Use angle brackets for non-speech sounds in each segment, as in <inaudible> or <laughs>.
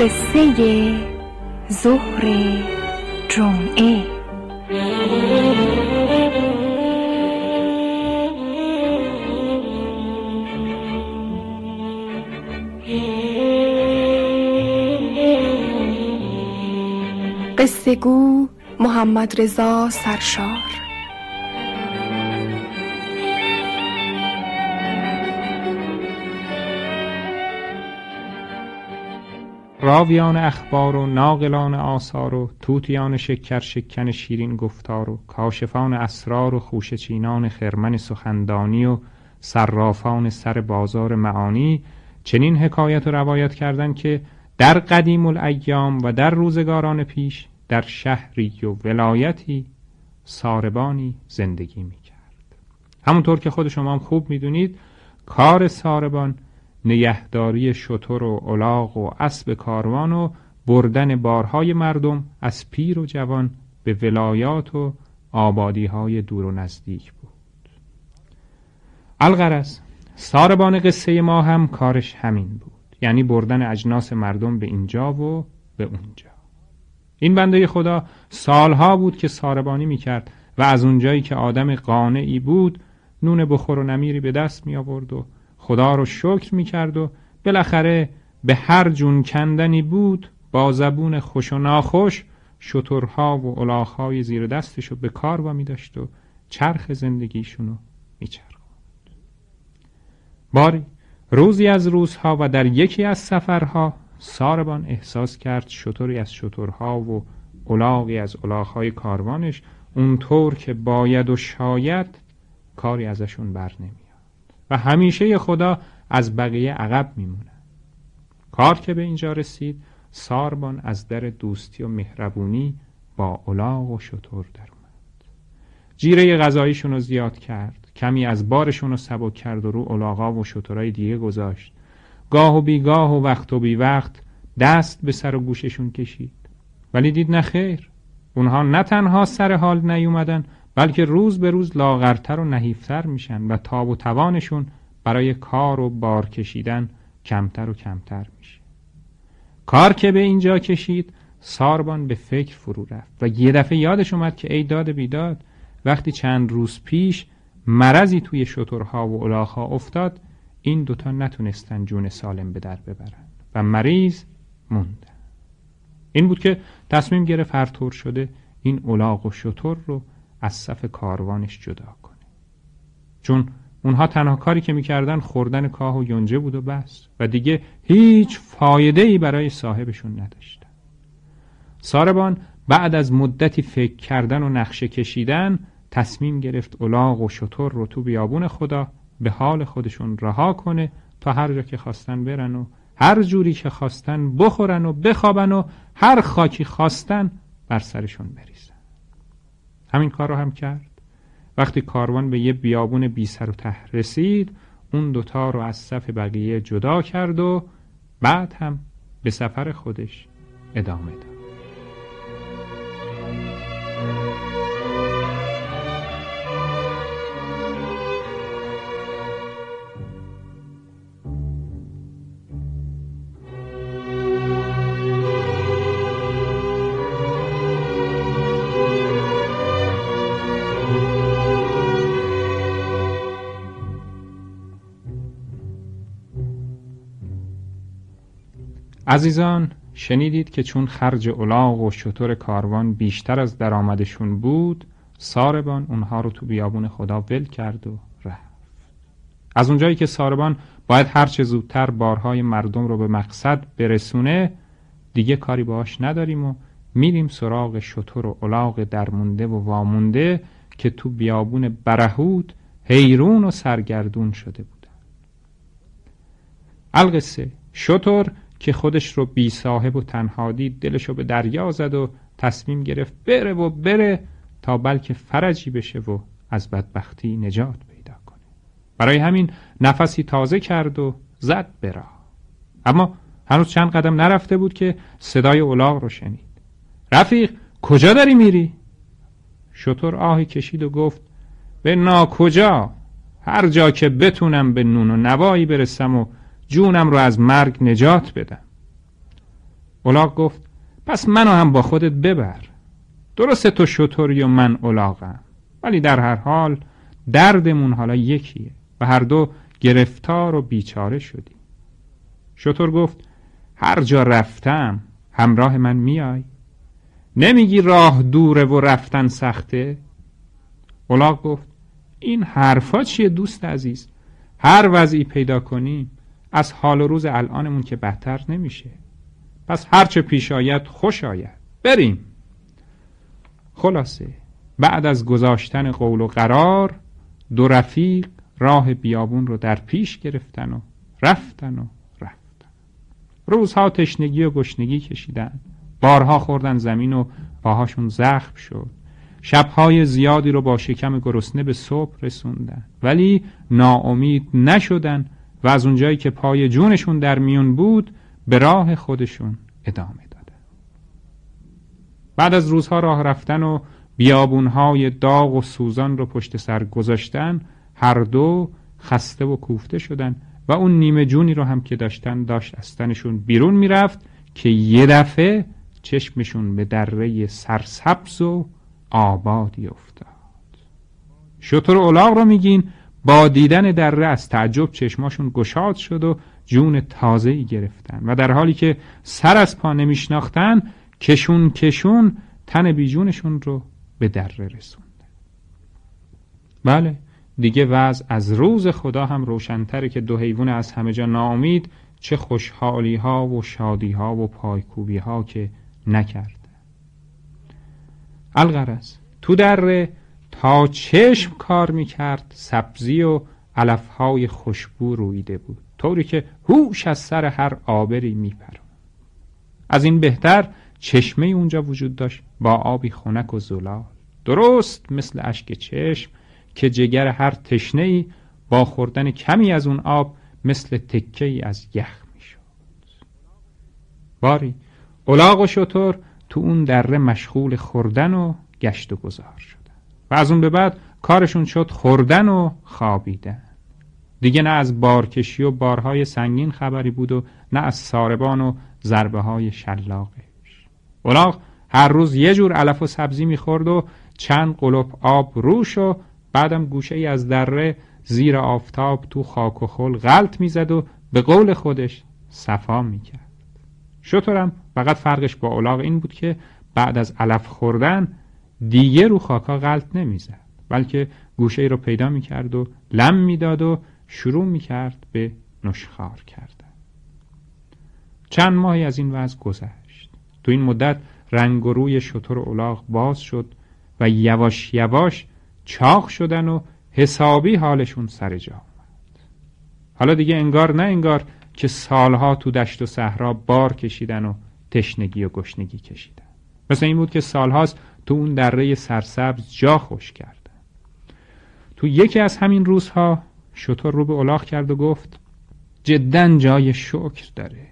قصه ظهر جمعه. قصه گو محمد رضا سرشار. راویان اخبار و ناقلان آثار و توتیان شکر شکن شیرین گفتار و کاشفان اسرار و خوشچینان خرمن سخندانی و صرافان سر بازار معانی چنین حکایت و روایت کردند که در قدیم الایام و در روزگاران پیش در شهری و ولایتی ساربانی زندگی می کرد همونطور که خود شما هم خوب می‌دونید کار ساربان نگهداری شتر و الاغ و اسب کاروان و بردن بارهای مردم از پیر و جوان به ولایات و آبادی های دور و نزدیک بود. الغرض ساربان قصه ما هم کارش همین بود. یعنی بردن اجناس مردم به اینجا و به اونجا. این بنده خدا سالها بود که ساربانی می‌کرد و از اونجایی که آدم قانعی بود نون بخور و نمیری به دست می آورد و خدا رو شکر می کرد و بالاخره به هر جون کندنی بود با زبون خوش و ناخوش و الاخهای زیر دستشو به کار و می داشت و چرخ زندگیشونو می باری روزی از روزها و در یکی از سفرها ساربان احساس کرد شطوری از شترها و الاغی از الاغهای کاروانش اونطور که باید و شاید کاری ازشون بر نمیاد و همیشه خدا از بقیه عقب میمونه. کار که به اینجا رسید ساربان از در دوستی و مهربونی با الاغ و شطور در اومد. جیره غذاییشون رو زیاد کرد کمی از بارشون رو سبک کرد و رو الاغا و شطورای دیگه گذاشت. گاه و بیگاه و وقت و بی وقت دست به سر و گوششون کشید. ولی دید نه خیر. اونها نه تنها سر حال نیومدن بلکه روز به روز لاغرتر و نحیفتر میشن و تاب و توانشون برای کار و بار کشیدن کمتر و کمتر میشه. کار که به اینجا کشید ساربان به فکر فرو رفت و یه دفعه یادش اومد که ای داد بیداد وقتی چند روز پیش مرضی توی شترها و الاغها افتاد این دوتا نتونستن جون سالم به در ببرن و مریض موندن. این بود که تصمیم گرفت هر طور شده این الاغ و شتر رو از صف کاروانش جدا کنه. چون اونها تنها کاری که می‌کردن خوردن کاه و یونجه بود و بس و دیگه هیچ فایده ای برای صاحبشون نداشتن. ساربان بعد از مدتی فکر کردن و نقشه کشیدن تصمیم گرفت الاغ و شطور رو تو بیابون خدا به حال خودشون رها کنه تا هر جا که خواستن برن و هر جوری که خواستن بخورن و بخوابن و هر خاکی خواستن بر سرشون بریزن. همین کار رو هم کرد. وقتی کاروان به یه بیابون بی سر و ته رسید اون دوتا رو از صف بقیه جدا کرد و بعد هم به سفر خودش ادامه داد. عزیزان شنیدید که چون خرج الاغ و شطور کاروان بیشتر از درآمدشون بود ساربان اونها رو تو بیابون خدا ول کرد و رفت. از اونجایی که ساربان باید هرچه زودتر بارهای مردم رو به مقصد برسونه دیگه کاری باش نداریم و میریم سراغ شطور و الاغ درمونده و وامونده که تو بیابون برهود حیرون و سرگردون شده بودن. القصه شطور که خودش رو بی صاحب و تنها دید دلش رو به دریا زد و تصمیم گرفت بره و بره تا بلکه فرجی بشه و از بدبختی نجات پیدا کنه. برای همین نفسی تازه کرد و زد برا اما هنوز چند قدم نرفته بود که صدای اولاغ رو شنید. رفیق کجا داری میری؟ شطور آهی کشید و گفت به ناکجا. هر جا که بتونم به نون و نوایی برسم و جونم رو از مرگ نجات بدم. اولاغ گفت پس منو هم با خودت ببر. درسته تو شطوری و من اولاغم. ولی در هر حال دردمون حالا یکیه و هر دو گرفتار و بیچاره شدیم شطور گفت هر جا رفتم همراه من میای. نمیگی راه دوره و رفتن سخته؟ اولاغ گفت این حرفا چیه دوست عزیز؟ هر وضعی پیدا کنیم از حال و روز الانمون که بدتر نمیشه. پس هرچه پیش آید خوش آید. بریم. خلاصه بعد از گذاشتن قول و قرار دو رفیق راه بیابون رو در پیش گرفتن و رفتن و رفتن. روزها تشنگی و گشنگی کشیدن. بارها خوردن زمین و پاهاشون زخم شد. شبهای زیادی رو با شکم گرسنه به صبح رسوندن. ولی ناامید نشدن و از اونجایی که پای جونشون در میون بود به راه خودشون ادامه دادن بعد از روزها راه رفتن و بیابونهای داغ و سوزان رو پشت سر گذاشتن هر دو خسته و کوفته شدن و اون نیمه جونی رو هم که داشتن داشت از تنشون بیرون می‌رفت که یه دفعه چشمشون به دره سرسبز و آبادی افتاد. شطور اولاغ رو میگین با دیدن دره از تعجب چشماشون گشاد شد و جون تازه ای گرفتن و در حالی که سر از پا نمیشناختن کشون کشون تن بیجونشون رو به دره رسوندن. بله دیگه وضع از روز خدا هم روشنتره که دو حیوان از همه جا ناامید چه خوشحالی ها و شادی ها و پایکوبی ها که نکرد الغرز تو در تا چشم کار می‌کرد سبزی و علفهای خوشبو رویده بود. طوری که هوش از سر هر آبری میپرد از این بهتر چشمه اونجا وجود داشت با آبی خنک و زلال. درست مثل اشک چشم که جگر هر تشنه ای با خوردن کمی از اون آب مثل تکه ای از یخ می‌شد. باری الاغ و شطور تو اون دره مشغول خوردن و گشت و گذار شدن و از اون به بعد کارشون شد خوردن و خوابیدن. دیگه نه از بارکشی و بارهای سنگین خبری بود و نه از ساربان و ضربه های شلاقش. اولاغ هر روز یه جور علف و سبزی می‌خورد و چند قلب آب روش و بعدم گوشه ای از دره زیر آفتاب تو خاک و خل غلط می‌زد و به قول خودش صفا می‌کرد. شطورم فقط فرقش با اولاغ این بود که بعد از علف خوردن دیگه رو خاکا غلط نمی‌زد بلکه گوشه ای رو پیدا می‌کرد و لم می‌داد و شروع می‌کرد به نشخار کردن. چند ماهی از این وضع گذشت. تو این مدت رنگ و روی شطور اولاغ باز شد و یواش یواش چاق شدن و حسابی حالشون سر جا آمد حالا دیگه انگار نه انگار که سالها تو دشت و صحرا بار کشیدن و تشنگی و گشنگی کشیدن. مثل این بود که سالهاست تو اون دره سرسبز جا خوش کردن تو یکی از همین روزها شطور رو به الاغ کرد و گفت جدا جای شکر داره.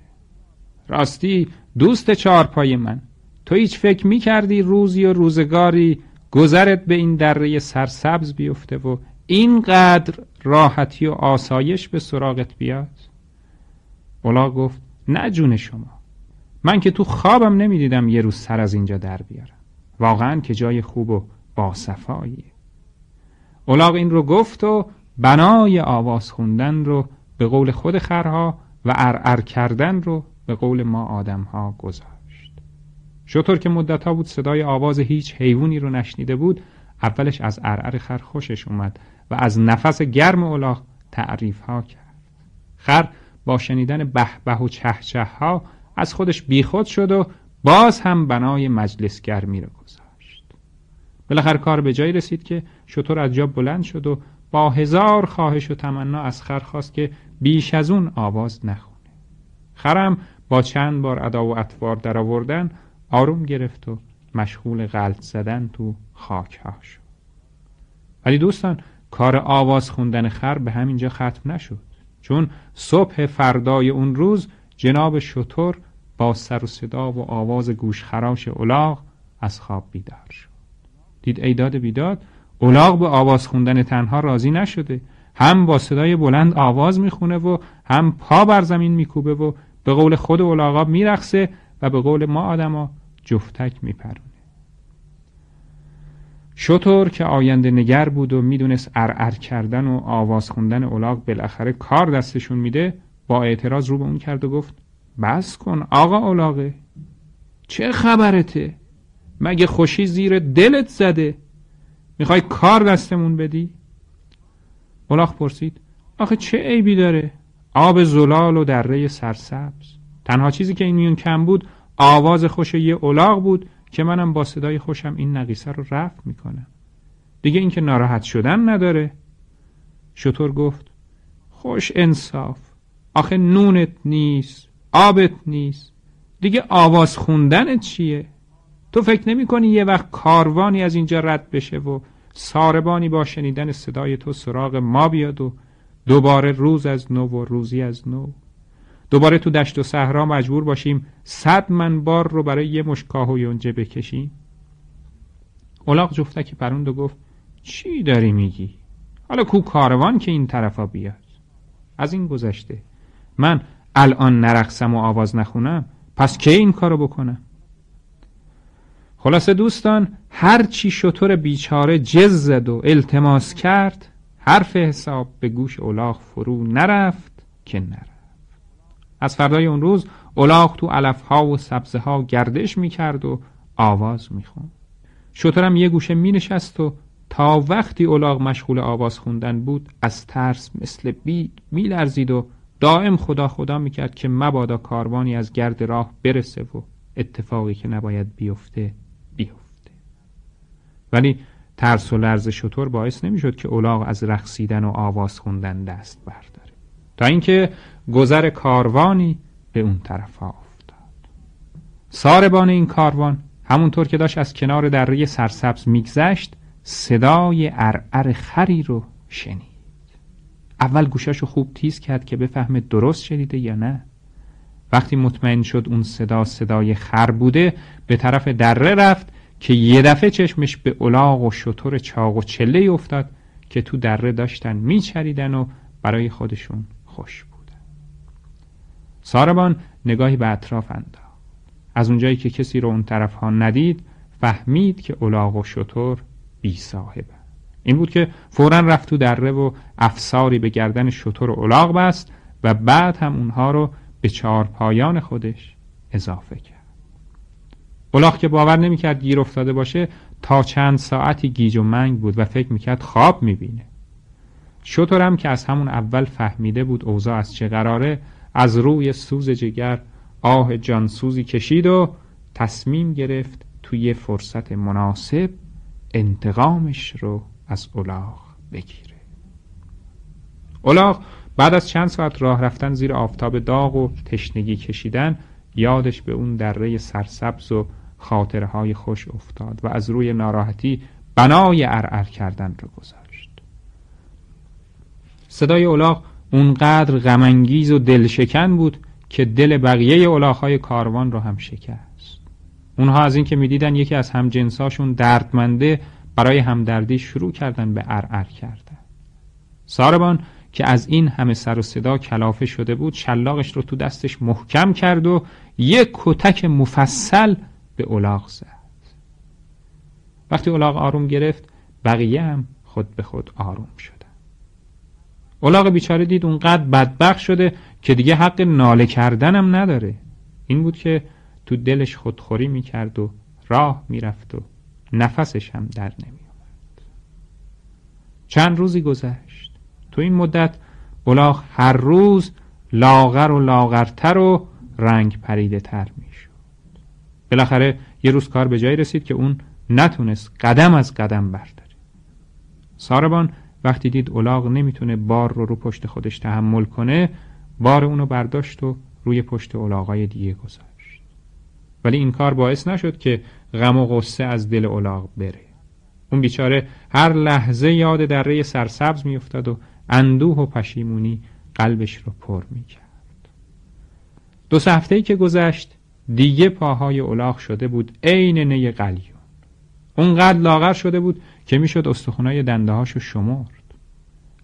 راستی دوست چهارپای من تو هیچ فکر می کردی روزی و روزگاری گذرت به این دره سرسبز بیفته و اینقدر راحتی و آسایش به سراغت بیاد؟ اولا گفت نه جون شما من که تو خوابم نمی‌دیدم یه روز سر از اینجا در بیارم واقعا که جای خوب و باصفاییه اولاغ این رو گفت و بنای آواز خوندن رو به قول خود خرها و ارعر کردن رو به قول ما آدمها گذاشت. شطور که مدتها بود صدای آواز هیچ حیوانی رو نشنیده بود اولش از ارعر خر خوشش اومد و از نفس گرم اولاغ تعریف ها کرد. خر با شنیدن به به و چه ها از خودش بیخود شد و باز هم بنای مجلس گرمی رو گذاشت. بالاخره کار به جایی رسید که شطور از جا بلند شد و با هزار خواهش و تمنا از خر خواست که بیش از اون آواز نخونه. خرم با چند بار ادا و اطوار در آوردن آروم گرفت و مشغول غلط زدن تو خاک ها شد. ولی دوستان کار آواز خوندن خر به همینجا ختم نشد. چون صبح فردای اون روز جناب شطور با سر و صدا و آواز گوشخراش اولاغ از خواب بیدار شد. دید ایداد بیداد اولاغ به آواز خوندن تنها راضی نشده. هم با صدای بلند آواز می‌خونه و هم پا بر زمین میکوبه و به قول خود اولاغا میرخصه و به قول ما آدما جفتک میپرونه. شطور که آینده نگر بود و می‌دونست ارعر کردن و آواز خوندن اولاغ بالاخره کار دستشون میده با اعتراض رو به اون کرد و گفت بس کن آقا اولاغه چه خبرته؟ مگه خوشی زیر دلت زده؟ می‌خوای کار دستمون بدی؟ اولاغ پرسید آخه چه عیبی داره؟ آب زلال و دره سرسبز. تنها چیزی که این میون کم بود آواز خوش یه اولاغ بود که منم با صدای خوشم این نقیصه رو رفت می‌کنم. دیگه اینکه ناراحت شدن نداره. شطور گفت خوش انصاف. آخه نونت نیست. آبت نیست. دیگه آواز خوندنت چیه؟ تو فکر نمی کنی یه وقت کاروانی از اینجا رد بشه و ساربانی با شنیدن صدای تو سراغ ما بیاد و دوباره روز از نو و روزی از نو. دوباره تو دشت و صحرا مجبور باشیم صد من بار رو برای یه مشکاه و یونجه بکشیم. اولاق جفتکی پروند و گفت چی داری میگی؟ حالا کو کاروان که این طرفا بیاد. از این گذشته من الان نرقصم و آواز نخونم؟ پس کی این کارو بکنم خلاصه دوستان هر چی شطور بیچاره جز زد و التماس کرد حرف حساب به گوش اولاغ فرو نرفت که نرفت. از فردای اون روز اولاغ تو علفها و سبزه ها گردش می‌کرد و آواز می‌خوند. شطورم یه گوشه مینشست و تا وقتی اولاغ مشغول آواز خوندن بود از ترس مثل بید میلرزید و دائم خدا خدا می‌کرد که مبادا کاروانی از گرد راه برسه و اتفاقی که نباید بیفته بیفته. ولی ترس و لرز شطور باعث نمی‌شد که اولاغ از رقصیدن و آواز خوندن دست برداره. تا اینکه گذر کاروانی به اون طرف افتاد. ساربان این کاروان همونطور که داشت از کنار دره سرسبز میگذشت صدای ارعر خری رو شنید. اول گوشاشو خوب تیز کرد که بفهمه درست شنیده یا نه. وقتی مطمئن شد اون صدا صدای خر بوده به طرف دره رفت که یه دفعه چشمش به الاغ و شطور چاق و چله افتاد که تو دره داشتن میچریدن و برای خودشون خوش بودن. ساربان نگاهی به اطراف انداخت. از اونجایی که کسی رو اون طرف ها ندید فهمید که الاغ و شطور بی صاحبه این بود که فورا رفت تو دره و افساری به گردن شطور و الاغ بست و بعد هم اونها رو به چهار پایان خودش اضافه کرد. الاغ که باور نمی‌کرد گیر افتاده باشه تا چند ساعتی گیج و منگ بود و فکر می‌کرد خواب می‌بینه. شطورم که از همون اول فهمیده بود اوضاع از چه قراره از روی سوز جگر آه جانسوزی کشید و تصمیم گرفت توی فرصت مناسب انتقامش رو از اولاغ بگیره. اولاغ بعد از چند ساعت راه رفتن زیر آفتاب داغ و تشنگی کشیدن یادش به اون دره سرسبز و خاطره های خوش افتاد و از روی ناراحتی بنای ارعر کردن رو گذاشت. صدای اولاغ اونقدر غمانگیز و دلشکن بود که دل بقیه های کاروان رو هم شکست. اونها از اینکه می‌دیدن یکی از همجنساشون دردمنده برای همدردی شروع کردن به ارعر کردن. ساربان که از این همه سر و صدا کلافه شده بود شلاقش رو تو دستش محکم کرد و یک کتک مفصل به اولاغ زد. وقتی اولاغ آروم گرفت بقیه هم خود به خود آروم شدن. اولاغ بیچاره دید اونقدر بدبخ شده که دیگه حق ناله کردنم نداره. این بود که تو دلش خودخوری می‌کرد و راه می‌رفت و نفسش هم در نمی چند روزی گذشت. تو این مدت الاغ هر روز لاغر و لاغرتر و رنگ پریده تر می شد بالاخره یه روز کار به جایی رسید که اون نتونست قدم از قدم برداره. ساربان وقتی دید اولاغ نمی‌تونه بار رو رو پشت خودش تحمل کنه بار اونو برداشت و روی پشت اولاغای دیگه گذاشت. ولی این کار باعث نشد که غم و غصه از دل اولاغ بره. اون بیچاره هر لحظه یاد دره سرسبز میافتاد و اندوه و پشیمونی قلبش رو پر می‌کرد. دو هفته که گذشت دیگه پاهای اولاغ شده بود عین نی قلیون. اونقدر لاغر شده بود که می‌شد استخونای دنده هاشو شمرد.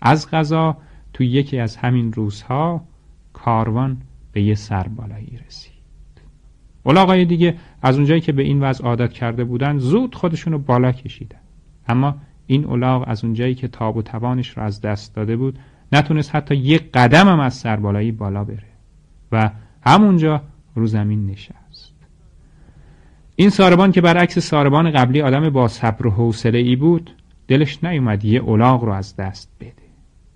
از غذا تو یکی از همین روزها کاروان به یه سربالایی رسید. الاغای دیگه از اونجایی که به این وضع عادت کرده بودن زود خودشونو بالا کشیدن. اما این الاغ از اونجایی که تاب و توانش رو از دست داده بود نتونست حتی یک قدم هم از سربالایی بالا بره و همونجا رو زمین نشست. این ساربان که برعکس ساربان قبلی آدم با صبر و حوصله ای بود دلش نیومد یه الاغ رو از دست بده.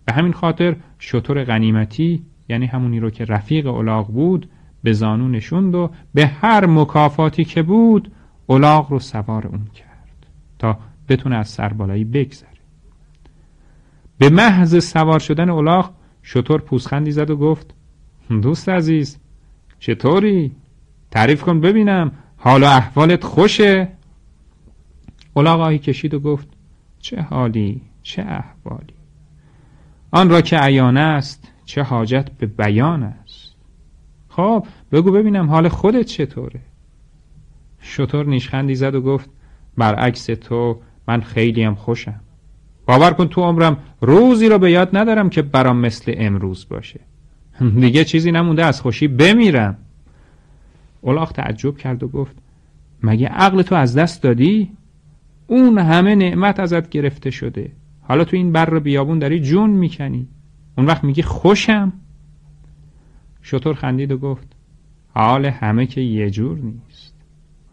به همین خاطر شطور غنیمتی یعنی همونی رو که رفیق الاغ بود به زانو نشوند و به هر مکافاتی که بود الاغ رو سوار اون کرد تا بتونه از سربالایی بگذره به محض سوار شدن الاغ شطور پوسخندی زد و گفت دوست عزیز چطوری؟ تعریف کن ببینم حال و احوالت خوشه؟ الاغ آهی کشید و گفت چه حالی چه احوالی آن را که عیان است چه حاجت به بیان است خب بگو ببینم حال خودت چطوره؟ شطور نیشخندی زد و گفت برعکس تو من خیلی هم خوشم. باور کن تو عمرم روزی رو به یاد ندارم که برام مثل امروز باشه. <laughs> دیگه چیزی نمونده از خوشی بمیرم. اولاخ تعجب کرد و گفت مگه عقل تو از دست دادی؟ اون همه نعمت ازت گرفته شده. حالا تو این بر بیابون داری جون می‌کنی. اون وقت میگی خوشم؟ شطور خندید و گفت حال همه که یه جور نیست.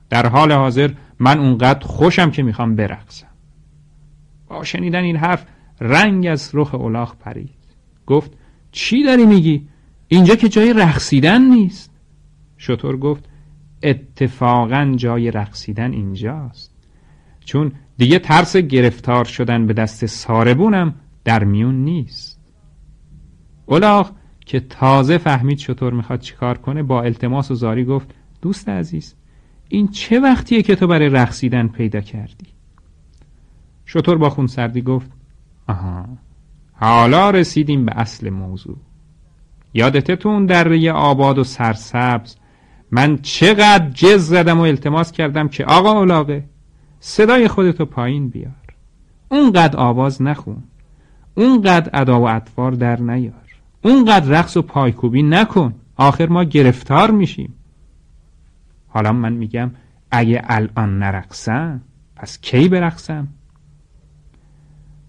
در حال حاضر من اونقدر خوشم که می‌خوام برقصم. با شنیدن این حرف رنگ از رخ اولاخ پرید. گفت چی داری میگی؟ اینجا که جای رقصیدن نیست. شطور گفت اتفاقا جای رقصیدن اینجاست. چون دیگه ترس گرفتار شدن به دست ساربونم در میون نیست. اولاغ که تازه فهمید شطور می‌خواد چیکار کنه با التماس و زاری گفت دوست عزیز این چه وقتیه که تو برای رقصیدن پیدا کردی؟ شطور با خون سردی گفت آها حالا رسیدیم به اصل موضوع. یادته تو اون دره آباد و سرسبز من چقدر جز زدم و التماس کردم که آقا اولاغه صدای خودتو پایین بیار. اونقدر آواز نخون. اونقدر ادا و اطوار در نیار. اونقدر رقص و پایکوبی نکن. آخر ما گرفتار میشیم. حالا من میگم اگه الان نرقصم پس کی برقصم؟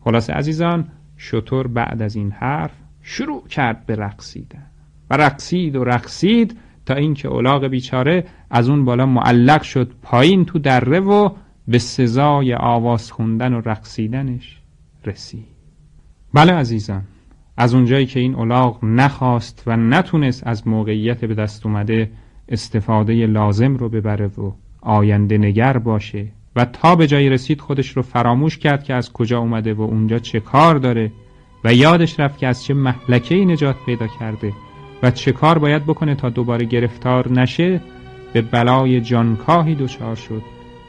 خلاصه عزیزان شطور بعد از این حرف شروع کرد به رقصیدن. و رقصید و رقصید تا اینکه اولاغ بیچاره از اون بالا معلق شد پایین تو دره و به سزای آواز خوندن و رقصیدنش رسید. بله عزیزان. از اونجایی که این اولاغ نخواست و نتونست از موقعیت به دست اومده استفاده لازم رو ببره و آینده نگر باشه و تا به جایی رسید خودش رو فراموش کرد که از کجا اومده و اونجا چه کار داره و یادش رفت که از چه محلکه نجات پیدا کرده و چه کار باید بکنه تا دوباره گرفتار نشه به بلای جانکاهی دچار شد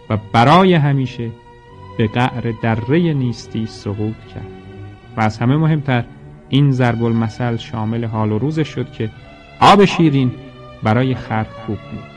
و برای همیشه به قعر دره نیستی سقوط کرد. و از همه مهمتر این ضرب المثل شامل حال و روزش شد که آب شیرین برای خرد خوب بود.